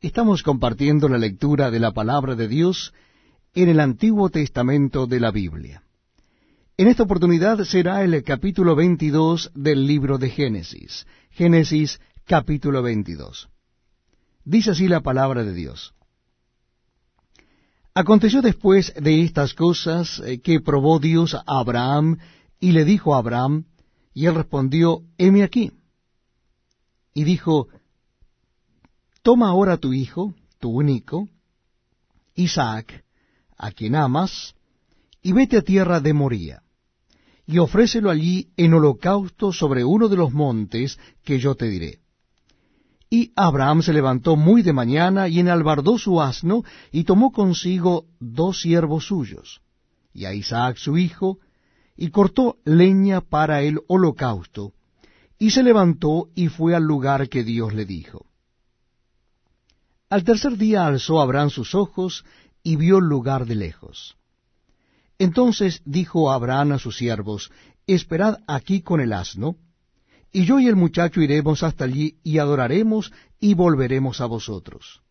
Estamos compartiendo la lectura de la palabra de Dios en el Antiguo Testamento de la Biblia. En esta oportunidad será el capítulo 22 del libro de Génesis. Génesis capítulo 22. Dice así la palabra de Dios. Aconteció después de estas cosas eh, que probó Dios a Abraham y le dijo a Abraham, y él respondió, heme aquí. Y dijo, Toma ahora tu hijo, tu único, Isaac, a quien amas, y vete a tierra de Moría, y ofrécelo allí en holocausto sobre uno de los montes que yo te diré. Y Abraham se levantó muy de mañana y enalbardó su asno, y tomó consigo dos siervos suyos, y a Isaac su hijo, y cortó leña para el holocausto, y se levantó y fue al lugar que Dios le dijo. Al tercer día alzó Abraham sus ojos y vio el lugar de lejos. Entonces dijo Abraham a sus siervos, Esperad aquí con el asno, y yo y el muchacho iremos hasta allí y adoraremos y volveremos a vosotros.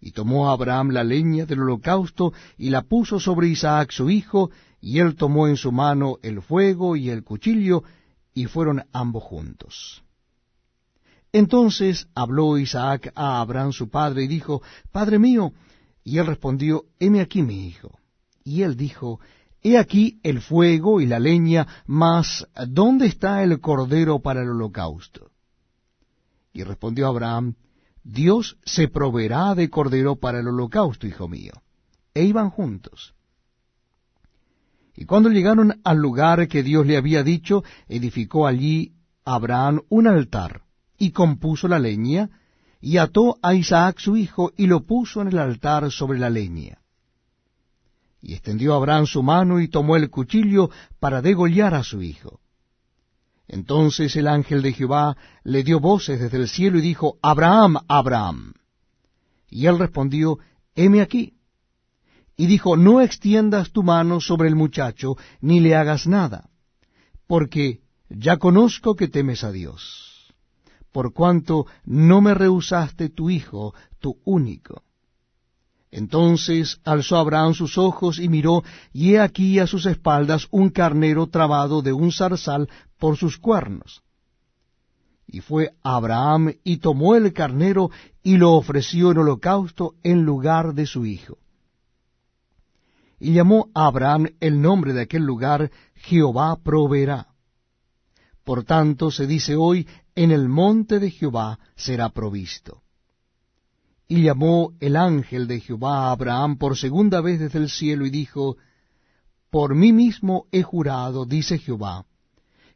Y tomó Abraham la leña del holocausto y la puso sobre Isaac su hijo, y él tomó en su mano el fuego y el cuchillo, y fueron ambos juntos. Entonces habló Isaac a Abraham su padre y dijo, Padre mío, y él respondió, Heme aquí mi hijo. Y él dijo, He aquí el fuego y la leña, mas ¿dónde está el cordero para el holocausto? Y respondió Abraham, Dios se proveerá de cordero para el holocausto, hijo mío. E iban juntos. Y cuando llegaron al lugar que Dios le había dicho, edificó allí Abraham un altar y compuso la leña, y ató a Isaac su hijo, y lo puso en el altar sobre la leña. Y extendió Abraham su mano y tomó el cuchillo para degollar a su hijo. Entonces el ángel de Jehová le dio voces desde el cielo y dijo, Abraham, Abraham. Y él respondió, heme aquí. Y dijo, no extiendas tu mano sobre el muchacho, ni le hagas nada, porque ya conozco que temes a Dios por cuanto no me rehusaste tu hijo, tu único. Entonces alzó Abraham sus ojos y miró, y he aquí a sus espaldas un carnero trabado de un zarzal por sus cuernos. Y fue Abraham y tomó el carnero y lo ofreció en holocausto en lugar de su hijo. Y llamó a Abraham el nombre de aquel lugar Jehová proveerá. Por tanto se dice hoy, en el monte de Jehová será provisto. Y llamó el ángel de Jehová a Abraham por segunda vez desde el cielo y dijo, Por mí mismo he jurado, dice Jehová,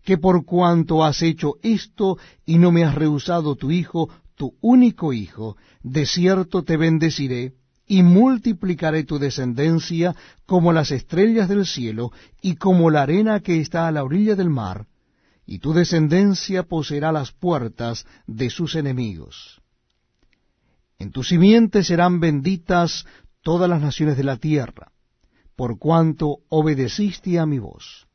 que por cuanto has hecho esto y no me has rehusado tu hijo, tu único hijo, de cierto te bendeciré, y multiplicaré tu descendencia como las estrellas del cielo y como la arena que está a la orilla del mar, y tu descendencia poseerá las puertas de sus enemigos. En tu simiente serán benditas todas las naciones de la tierra, por cuanto obedeciste a mi voz.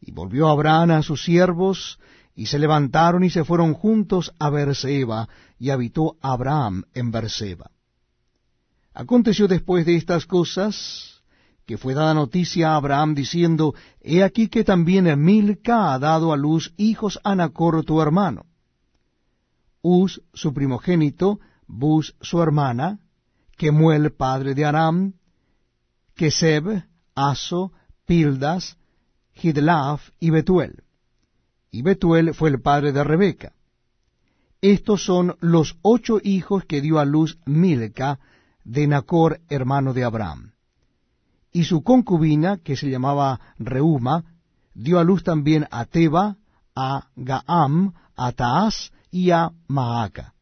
Y volvió Abraham a sus siervos, y se levantaron y se fueron juntos a Berseba, y habitó Abraham en Berseba. Aconteció después de estas cosas, que fue dada noticia a Abraham diciendo, He aquí que también Milca ha dado a luz hijos a Nacor tu hermano. Uz su primogénito, Bus su hermana, Kemuel padre de Aram, Keseb, Aso, Pildas, Hidlaf y Betuel. Y Betuel fue el padre de Rebeca. Estos son los ocho hijos que dio a luz Milca de Nacor hermano de Abraham y su concubina, que se llamaba Reuma, dio a luz también a Teba, a Gaam, a Taas y a Maaca.